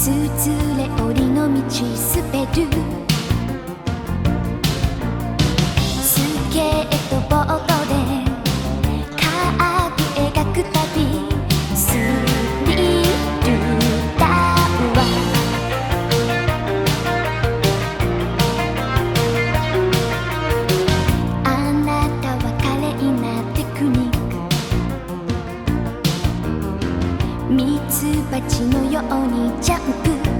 つつれ折りの道スペルスケートボード。ミツバチのようにジャンプ。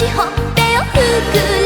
てほっぺをふく